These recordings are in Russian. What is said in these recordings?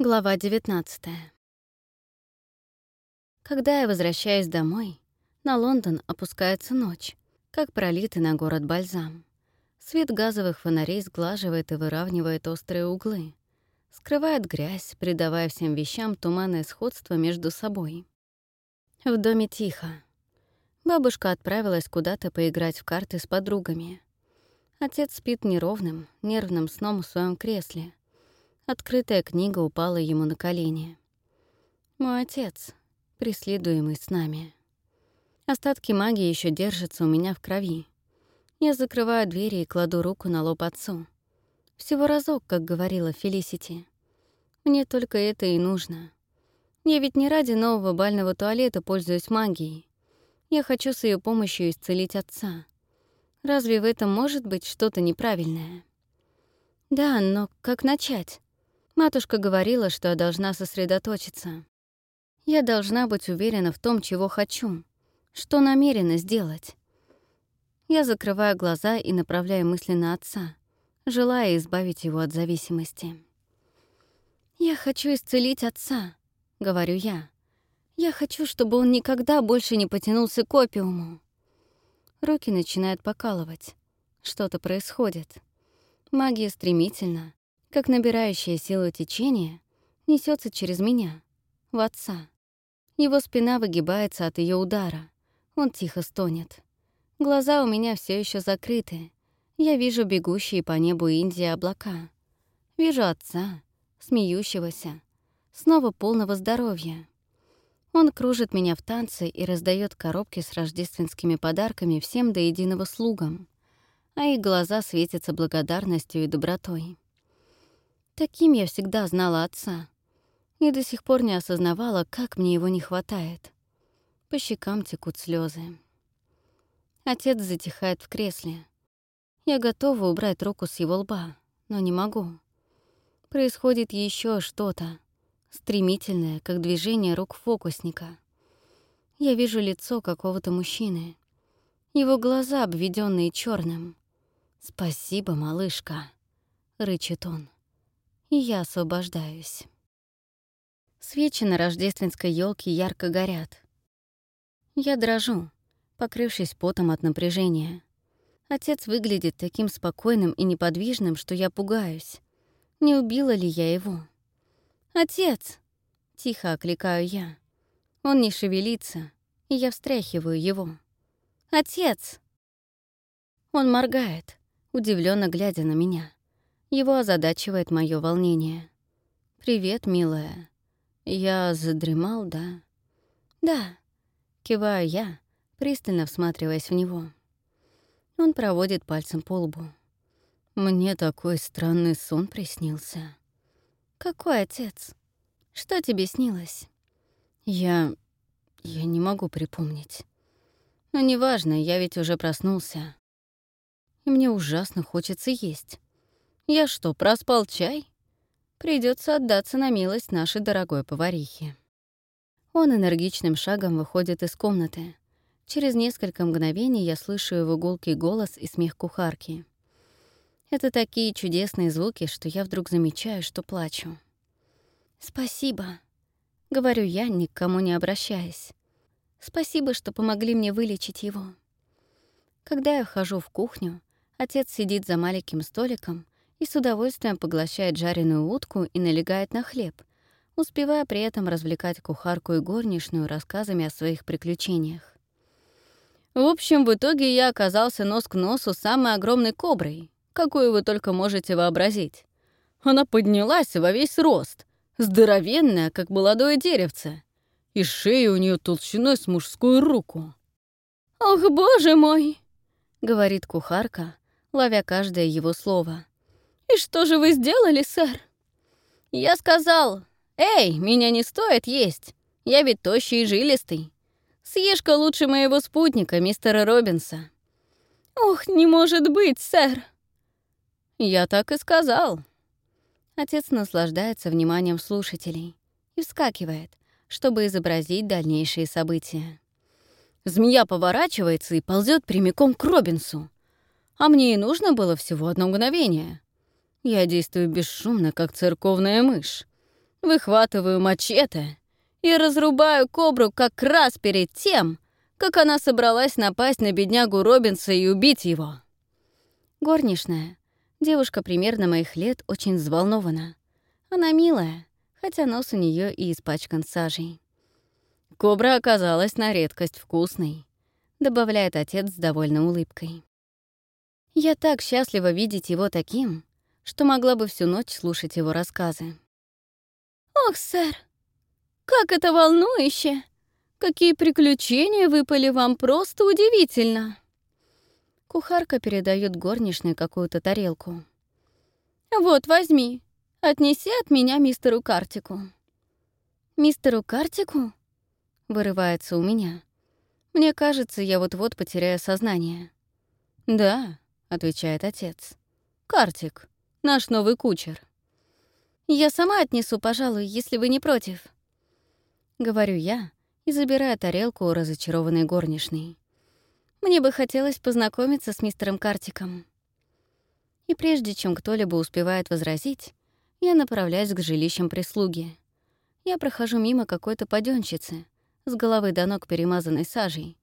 Глава 19 Когда я возвращаюсь домой, на Лондон опускается ночь, как пролитый на город бальзам. Свет газовых фонарей сглаживает и выравнивает острые углы, скрывает грязь, придавая всем вещам туманное сходство между собой. В доме тихо. Бабушка отправилась куда-то поиграть в карты с подругами. Отец спит неровным, нервным сном в своем кресле — Открытая книга упала ему на колени. Мой отец, преследуемый с нами. Остатки магии еще держатся у меня в крови. Я закрываю двери и кладу руку на лоб отцу. Всего разок, как говорила Фелисити. Мне только это и нужно. Я ведь не ради нового бального туалета пользуюсь магией. Я хочу с ее помощью исцелить отца. Разве в этом может быть что-то неправильное? Да, но как начать? Матушка говорила, что я должна сосредоточиться. Я должна быть уверена в том, чего хочу, что намерена сделать. Я закрываю глаза и направляю мысли на отца, желая избавить его от зависимости. «Я хочу исцелить отца», — говорю я. «Я хочу, чтобы он никогда больше не потянулся к опиуму». Руки начинают покалывать. Что-то происходит. Магия стремительно, как набирающая силу течение, несется через меня, в отца. Его спина выгибается от ее удара. Он тихо стонет. Глаза у меня все еще закрыты. Я вижу бегущие по небу Индии облака. Вижу отца, смеющегося, снова полного здоровья. Он кружит меня в танце и раздает коробки с рождественскими подарками всем до единого слугам, а их глаза светятся благодарностью и добротой. Таким я всегда знала отца. И до сих пор не осознавала, как мне его не хватает. По щекам текут слезы. Отец затихает в кресле. Я готова убрать руку с его лба, но не могу. Происходит еще что-то, стремительное, как движение рук фокусника. Я вижу лицо какого-то мужчины. Его глаза, обведенные черным. «Спасибо, малышка», — рычит он и я освобождаюсь. Свечи на рождественской елке ярко горят. Я дрожу, покрывшись потом от напряжения. Отец выглядит таким спокойным и неподвижным, что я пугаюсь. Не убила ли я его? «Отец!» — тихо окликаю я. Он не шевелится, и я встряхиваю его. «Отец!» Он моргает, удивленно глядя на меня. Его озадачивает мое волнение. «Привет, милая. Я задремал, да?» «Да», — киваю я, пристально всматриваясь в него. Он проводит пальцем по лбу. «Мне такой странный сон приснился». «Какой отец? Что тебе снилось?» «Я... я не могу припомнить. Но неважно, я ведь уже проснулся. И мне ужасно хочется есть. Я что, проспал чай? Придется отдаться на милость нашей дорогой поварихи. Он энергичным шагом выходит из комнаты. Через несколько мгновений я слышу его гулкий голос и смех кухарки. Это такие чудесные звуки, что я вдруг замечаю, что плачу. «Спасибо», — говорю я, ни к кому не обращаясь. «Спасибо, что помогли мне вылечить его». Когда я вхожу в кухню, отец сидит за маленьким столиком и с удовольствием поглощает жареную утку и налегает на хлеб, успевая при этом развлекать кухарку и горничную рассказами о своих приключениях. В общем, в итоге я оказался нос к носу с самой огромной коброй, какую вы только можете вообразить. Она поднялась во весь рост, здоровенная, как молодое деревце, и шея у нее толщиной с мужскую руку. «Ох, боже мой!» — говорит кухарка, ловя каждое его слово. «И что же вы сделали, сэр?» «Я сказал, эй, меня не стоит есть, я ведь тощий и жилистый. Съешь-ка лучше моего спутника, мистера Робинса». «Ох, не может быть, сэр!» «Я так и сказал». Отец наслаждается вниманием слушателей и вскакивает, чтобы изобразить дальнейшие события. Змея поворачивается и ползет прямиком к Робинсу. А мне и нужно было всего одно мгновение. Я действую бесшумно, как церковная мышь. выхватываю мачете и разрубаю кобру как раз перед тем, как она собралась напасть на беднягу Робинса и убить его. Горничная, девушка примерно моих лет, очень взволнована. Она милая, хотя нос у нее и испачкан сажей. Кобра оказалась на редкость вкусной, добавляет отец с довольной улыбкой. Я так счастлива видеть его таким, что могла бы всю ночь слушать его рассказы. «Ох, сэр, как это волнующе! Какие приключения выпали вам просто удивительно!» Кухарка передает горничной какую-то тарелку. «Вот, возьми. Отнеси от меня мистеру Картику». «Мистеру Картику?» — вырывается у меня. Мне кажется, я вот-вот потеряю сознание. «Да», — отвечает отец. «Картик, наш новый кучер». «Я сама отнесу, пожалуй, если вы не против». Говорю я и забираю тарелку у разочарованной горничной. Мне бы хотелось познакомиться с мистером Картиком. И прежде чем кто-либо успевает возразить, я направляюсь к жилищам прислуги. Я прохожу мимо какой-то падёнщицы, с головы до ног перемазанной сажей,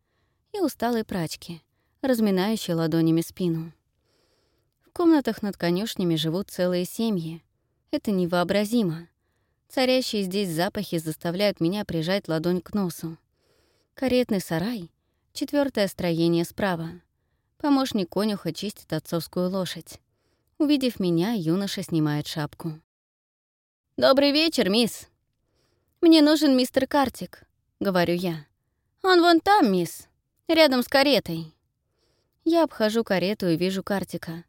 и усталой прачки, разминающей ладонями спину. Комнатах над конюшнями живут целые семьи. Это невообразимо. Царящие здесь запахи заставляют меня прижать ладонь к носу. Каретный сарай Четвертое строение справа. Помощник конюха чистит отцовскую лошадь. Увидев меня, юноша снимает шапку. «Добрый вечер, мисс!» «Мне нужен мистер Картик», — говорю я. «Он вон там, мисс, рядом с каретой». Я обхожу карету и вижу Картика.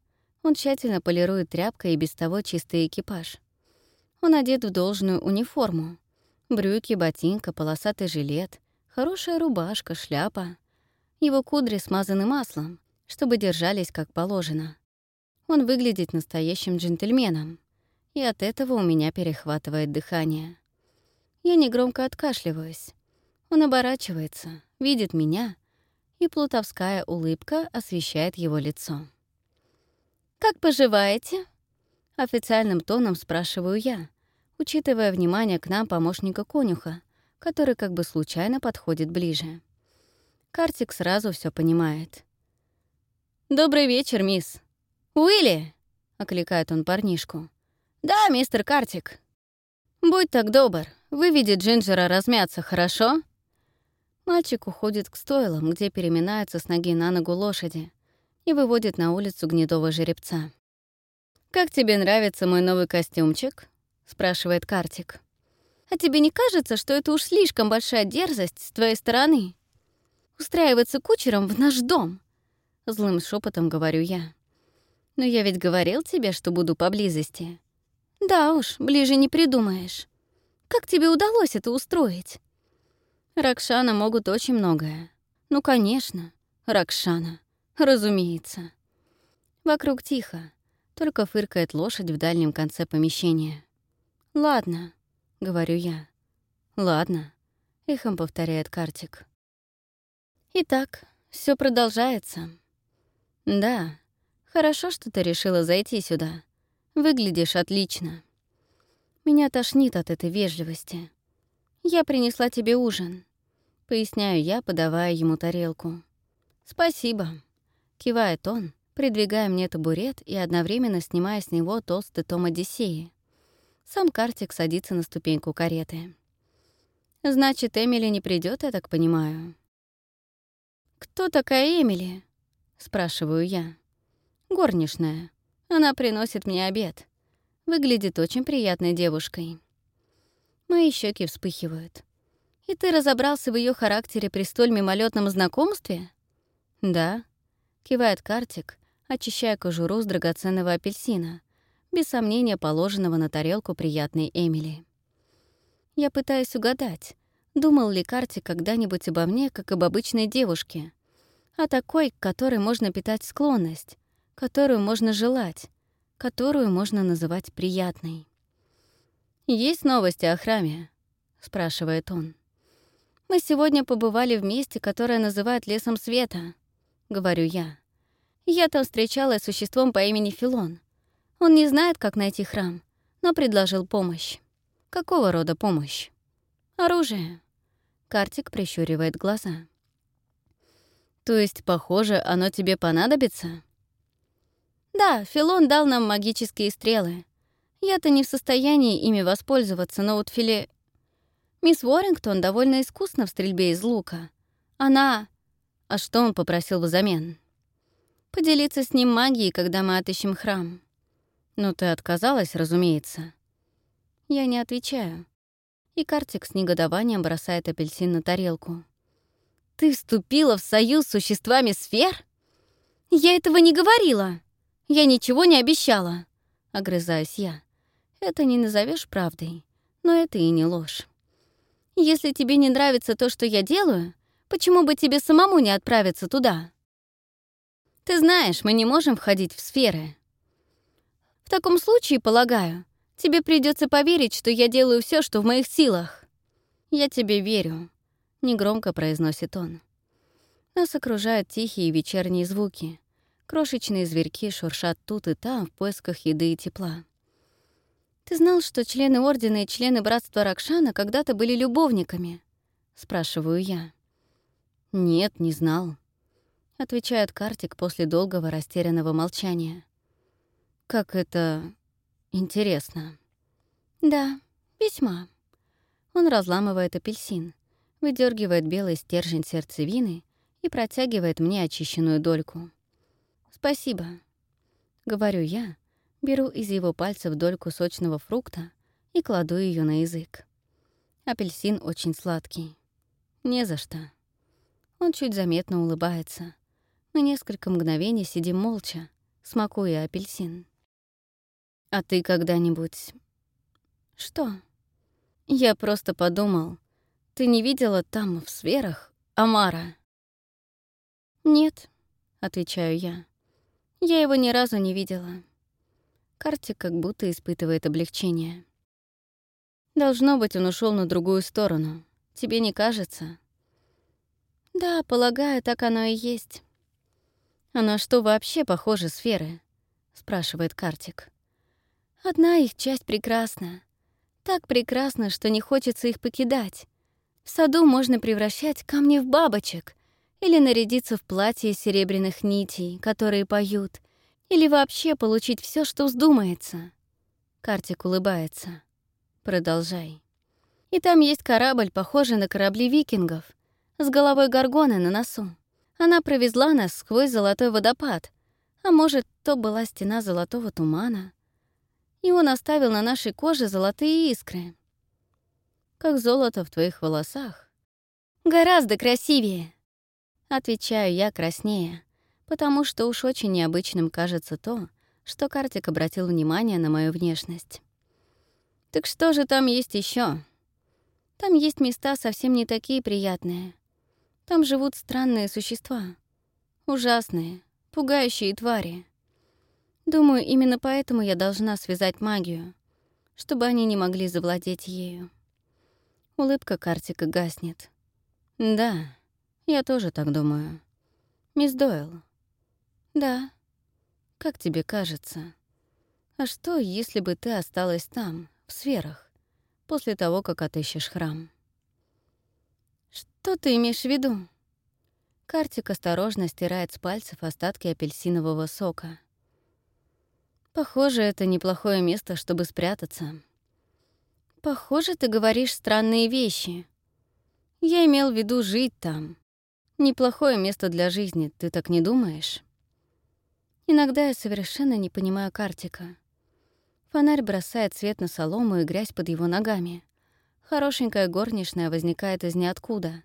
Он тщательно полирует тряпкой и без того чистый экипаж. Он одет в должную униформу. Брюки, ботинка, полосатый жилет, хорошая рубашка, шляпа. Его кудри смазаны маслом, чтобы держались как положено. Он выглядит настоящим джентльменом, и от этого у меня перехватывает дыхание. Я негромко откашливаюсь. Он оборачивается, видит меня, и плутовская улыбка освещает его лицо. «Как поживаете?» Официальным тоном спрашиваю я, учитывая внимание к нам помощника конюха, который как бы случайно подходит ближе. Картик сразу все понимает. «Добрый вечер, мисс». «Уилли!» — окликает он парнишку. «Да, мистер Картик». «Будь так добр, выведи Джинджера размяться, хорошо?» Мальчик уходит к стойлам, где переминается с ноги на ногу лошади и выводит на улицу гнедого жеребца. «Как тебе нравится мой новый костюмчик?» — спрашивает Картик. «А тебе не кажется, что это уж слишком большая дерзость с твоей стороны?» устраиваться кучером в наш дом?» Злым шепотом говорю я. «Но я ведь говорил тебе, что буду поблизости». «Да уж, ближе не придумаешь. Как тебе удалось это устроить?» Ракшана могут очень многое. Ну, конечно, Ракшана. Разумеется. Вокруг тихо. Только фыркает лошадь в дальнем конце помещения. «Ладно», — говорю я. «Ладно», — эхом повторяет Картик. Итак, все продолжается. Да, хорошо, что ты решила зайти сюда. Выглядишь отлично. Меня тошнит от этой вежливости. Я принесла тебе ужин. Поясняю я, подавая ему тарелку. «Спасибо», — кивает он, придвигая мне табурет и одновременно снимая с него толстый том Одиссеи. Сам Картик садится на ступеньку кареты. «Значит, Эмили не придет, я так понимаю?» «Кто такая Эмили?» — спрашиваю я. «Горничная. Она приносит мне обед. Выглядит очень приятной девушкой». Мои щеки вспыхивают. «И ты разобрался в ее характере при столь мимолетном знакомстве?» «Да», — кивает Картик, очищая кожуру с драгоценного апельсина, без сомнения положенного на тарелку приятной Эмили. Я пытаюсь угадать, Думал ли Карти когда-нибудь обо мне, как об обычной девушке? О такой, к которой можно питать склонность, которую можно желать, которую можно называть приятной. «Есть новости о храме?» — спрашивает он. «Мы сегодня побывали в месте, которое называют Лесом Света», — говорю я. Я там встречалась с существом по имени Филон. Он не знает, как найти храм, но предложил помощь. Какого рода помощь? Оружие. Картик прищуривает глаза. То есть, похоже, оно тебе понадобится? Да, Филон дал нам магические стрелы. Я-то не в состоянии ими воспользоваться, но вот Филе... Мисс Уоррингтон довольно искусна в стрельбе из лука. Она... А что он попросил взамен? Поделиться с ним магией, когда мы отыщем храм. Ну, ты отказалась, разумеется. Я не отвечаю. И Картик с негодованием бросает апельсин на тарелку. «Ты вступила в союз с существами сфер? Я этого не говорила!» Я ничего не обещала, огрызаюсь я. Это не назовешь правдой, но это и не ложь. Если тебе не нравится то, что я делаю, почему бы тебе самому не отправиться туда? Ты знаешь, мы не можем входить в сферы. В таком случае, полагаю, тебе придется поверить, что я делаю все, что в моих силах. Я тебе верю, негромко произносит он. Нас окружают тихие вечерние звуки. Крошечные зверьки шуршат тут и там в поисках еды и тепла. «Ты знал, что члены Ордена и члены Братства Ракшана когда-то были любовниками?» — спрашиваю я. «Нет, не знал», — отвечает Картик после долгого растерянного молчания. «Как это... интересно». «Да, весьма». Он разламывает апельсин, выдергивает белый стержень сердцевины и протягивает мне очищенную дольку. «Спасибо», — говорю я, беру из его пальцев дольку сочного фрукта и кладу ее на язык. Апельсин очень сладкий. Не за что. Он чуть заметно улыбается. Мы несколько мгновений сидим молча, смакуя апельсин. «А ты когда-нибудь...» «Что?» «Я просто подумал, ты не видела там, в сферах, Амара?» «Нет», — отвечаю я. Я его ни разу не видела. Картик как будто испытывает облегчение. Должно быть, он ушел на другую сторону. Тебе не кажется? Да, полагаю, так оно и есть. А на что вообще похожи сферы? спрашивает Картик. Одна их часть прекрасна. Так прекрасна, что не хочется их покидать. В саду можно превращать камни в бабочек, или нарядиться в платье серебряных нитей, которые поют, или вообще получить все, что вздумается. Картик улыбается. Продолжай. И там есть корабль, похожий на корабли викингов, с головой горгоны на носу. Она провезла нас сквозь золотой водопад, а может, то была стена золотого тумана. И он оставил на нашей коже золотые искры. Как золото в твоих волосах. Гораздо красивее. Отвечаю я краснее, потому что уж очень необычным кажется то, что Картик обратил внимание на мою внешность. Так что же там есть еще? Там есть места совсем не такие приятные. Там живут странные существа. Ужасные, пугающие твари. Думаю, именно поэтому я должна связать магию, чтобы они не могли завладеть ею. Улыбка Картика гаснет. Да, я тоже так думаю. Мисс Дойл. Да. Как тебе кажется? А что, если бы ты осталась там, в сферах, после того, как отыщешь храм? Что ты имеешь в виду? Картик осторожно стирает с пальцев остатки апельсинового сока. Похоже, это неплохое место, чтобы спрятаться. Похоже, ты говоришь странные вещи. Я имел в виду жить там. Неплохое место для жизни, ты так не думаешь? Иногда я совершенно не понимаю Картика. Фонарь бросает свет на солому и грязь под его ногами. Хорошенькая горничная возникает из ниоткуда,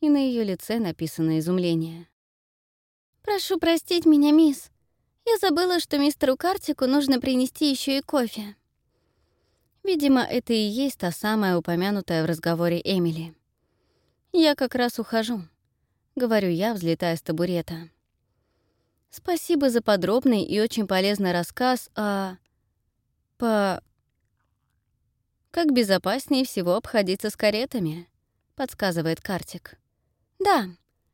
и на ее лице написано изумление. «Прошу простить меня, мисс. Я забыла, что мистеру Картику нужно принести еще и кофе». Видимо, это и есть та самая упомянутая в разговоре Эмили. Я как раз ухожу. — говорю я, взлетая с табурета. «Спасибо за подробный и очень полезный рассказ о... по... как безопаснее всего обходиться с каретами», — подсказывает Картик. «Да,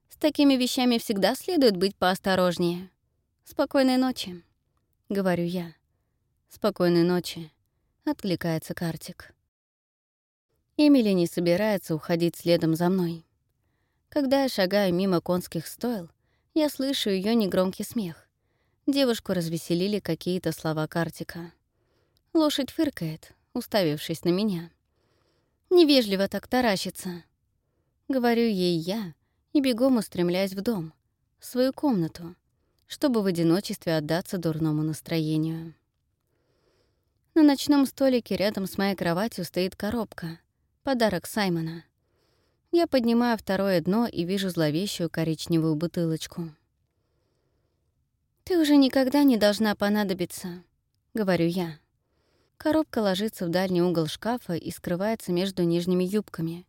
с такими вещами всегда следует быть поосторожнее. Спокойной ночи», — говорю я. «Спокойной ночи», — откликается Картик. Эмили не собирается уходить следом за мной. Когда я шагаю мимо конских стойл, я слышу ее негромкий смех. Девушку развеселили какие-то слова Картика. Лошадь фыркает, уставившись на меня. Невежливо так таращится. Говорю ей я и бегом устремляюсь в дом, в свою комнату, чтобы в одиночестве отдаться дурному настроению. На ночном столике рядом с моей кроватью стоит коробка, подарок Саймона. Я поднимаю второе дно и вижу зловещую коричневую бутылочку. «Ты уже никогда не должна понадобиться», — говорю я. Коробка ложится в дальний угол шкафа и скрывается между нижними юбками.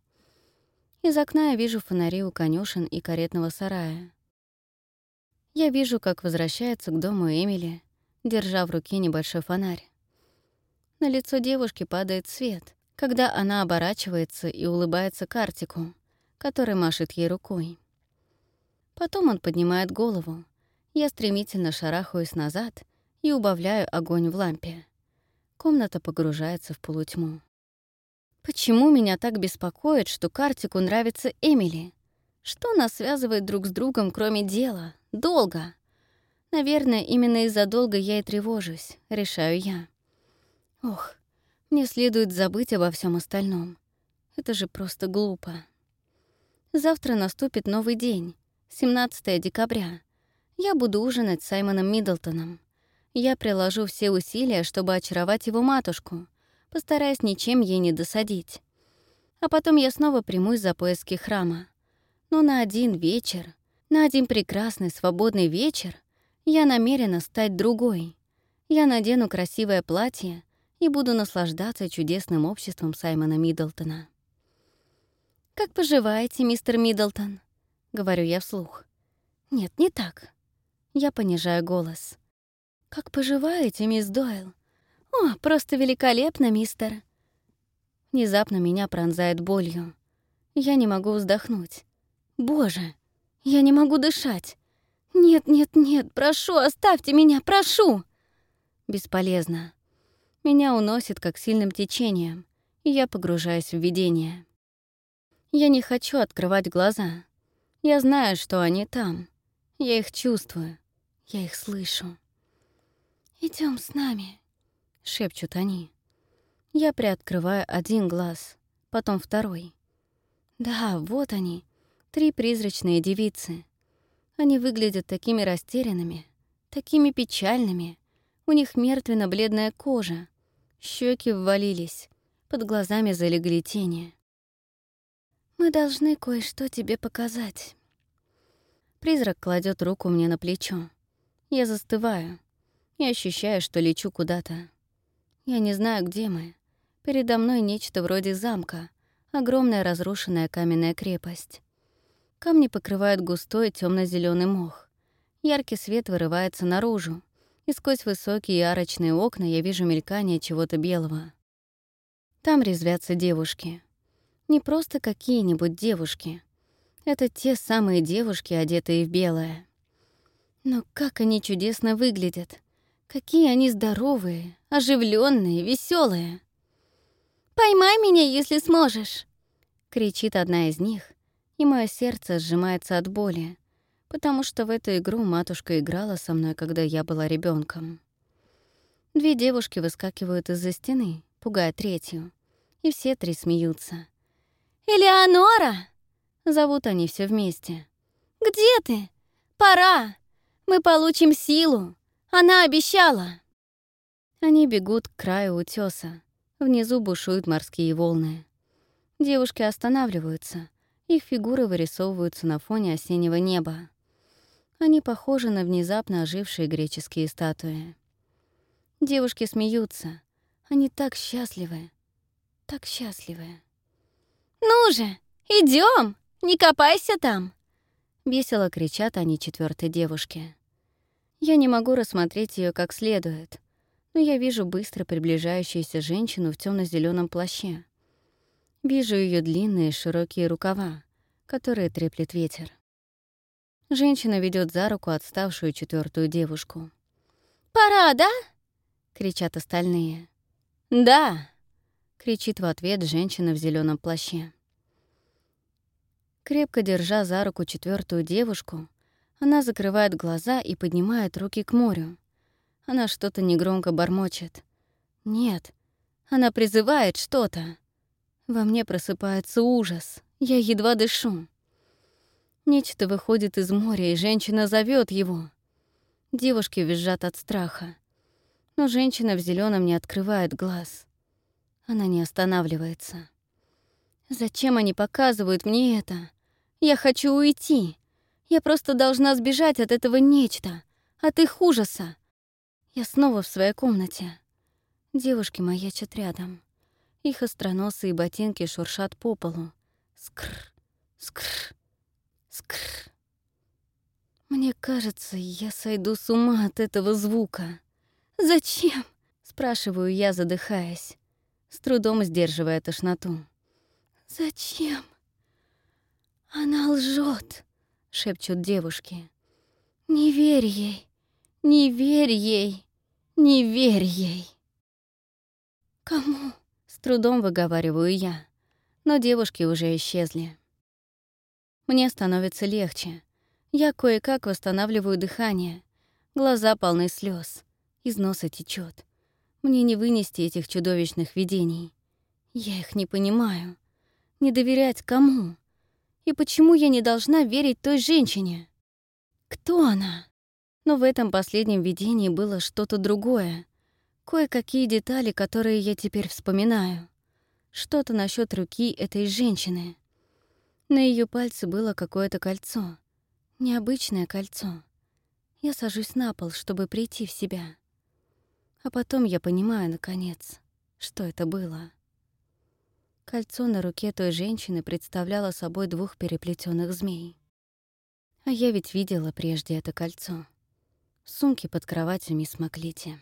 Из окна я вижу фонари у конюшен и каретного сарая. Я вижу, как возвращается к дому Эмили, держа в руке небольшой фонарь. На лицо девушки падает свет, когда она оборачивается и улыбается Картику, который машет ей рукой. Потом он поднимает голову. Я стремительно шарахаюсь назад и убавляю огонь в лампе. Комната погружается в полутьму. Почему меня так беспокоит, что Картику нравится Эмили? Что нас связывает друг с другом, кроме дела? Долго. Наверное, именно из-за долга я и тревожусь, решаю я. Ох, мне следует забыть обо всем остальном. Это же просто глупо. Завтра наступит новый день, 17 декабря. Я буду ужинать с Саймоном Миддлтоном. Я приложу все усилия, чтобы очаровать его матушку, постараясь ничем ей не досадить. А потом я снова примусь за поиски храма. Но на один вечер, на один прекрасный свободный вечер я намерена стать другой. Я надену красивое платье и буду наслаждаться чудесным обществом Саймона Миддлтона. «Как поживаете, мистер Миддлтон?» — говорю я вслух. «Нет, не так». Я понижаю голос. «Как поживаете, мисс Дойл?» «О, просто великолепно, мистер!» Внезапно меня пронзает болью. Я не могу вздохнуть. «Боже, я не могу дышать!» «Нет, нет, нет, прошу, оставьте меня, прошу!» Бесполезно. Меня уносит как сильным течением, и я погружаюсь в видение. Я не хочу открывать глаза. Я знаю, что они там. Я их чувствую. Я их слышу. Идем с нами», — шепчут они. Я приоткрываю один глаз, потом второй. Да, вот они, три призрачные девицы. Они выглядят такими растерянными, такими печальными. У них мертвенно-бледная кожа, щеки ввалились, под глазами залегли тени. «Мы должны кое-что тебе показать». Призрак кладет руку мне на плечо. Я застываю и ощущаю, что лечу куда-то. Я не знаю, где мы. Передо мной нечто вроде замка, огромная разрушенная каменная крепость. Камни покрывают густой темно зеленый мох. Яркий свет вырывается наружу, и сквозь высокие арочные окна я вижу мелькание чего-то белого. Там резвятся девушки. Не просто какие-нибудь девушки. Это те самые девушки, одетые в белое. Но как они чудесно выглядят. Какие они здоровые, оживленные, веселые. «Поймай меня, если сможешь!» — кричит одна из них, и мое сердце сжимается от боли, потому что в эту игру матушка играла со мной, когда я была ребенком. Две девушки выскакивают из-за стены, пугая третью, и все три смеются. «Элеонора!» — зовут они все вместе. «Где ты? Пора! Мы получим силу! Она обещала!» Они бегут к краю утеса. Внизу бушуют морские волны. Девушки останавливаются. Их фигуры вырисовываются на фоне осеннего неба. Они похожи на внезапно ожившие греческие статуи. Девушки смеются. Они так счастливы. Так счастливы. «Ну же, идем, Не копайся там!» Весело кричат они четвертой девушке. Я не могу рассмотреть ее как следует, но я вижу быстро приближающуюся женщину в темно зеленом плаще. Вижу ее длинные широкие рукава, которые треплет ветер. Женщина ведет за руку отставшую четвертую девушку. «Пора, да?» — кричат остальные. «Да!» — кричит в ответ женщина в зеленом плаще. Крепко держа за руку четвертую девушку, она закрывает глаза и поднимает руки к морю. Она что-то негромко бормочет. Нет, она призывает что-то. Во мне просыпается ужас. Я едва дышу. Нечто выходит из моря, и женщина зовет его. Девушки визжат от страха. Но женщина в зеленом не открывает глаз. Она не останавливается. Зачем они показывают мне это? Я хочу уйти. Я просто должна сбежать от этого нечто, от их ужаса. Я снова в своей комнате. Девушки маячат рядом. Их остроносые ботинки шуршат по полу. Скр, скр, скр. Мне кажется, я сойду с ума от этого звука. «Зачем?» — спрашиваю я, задыхаясь, с трудом сдерживая тошноту. «Зачем?» «Она лжет, шепчут девушки. «Не верь ей! Не верь ей! Не верь ей!» «Кому?» — с трудом выговариваю я, но девушки уже исчезли. Мне становится легче. Я кое-как восстанавливаю дыхание. Глаза полны слез, из носа течет. Мне не вынести этих чудовищных видений. Я их не понимаю. Не доверять кому? И почему я не должна верить той женщине? Кто она? Но в этом последнем видении было что-то другое. Кое-какие детали, которые я теперь вспоминаю. Что-то насчет руки этой женщины. На ее пальце было какое-то кольцо. Необычное кольцо. Я сажусь на пол, чтобы прийти в себя. А потом я понимаю, наконец, что это было. Кольцо на руке той женщины представляло собой двух переплетенных змей. А я ведь видела прежде это кольцо. В сумке под кроватью мисс Маклити.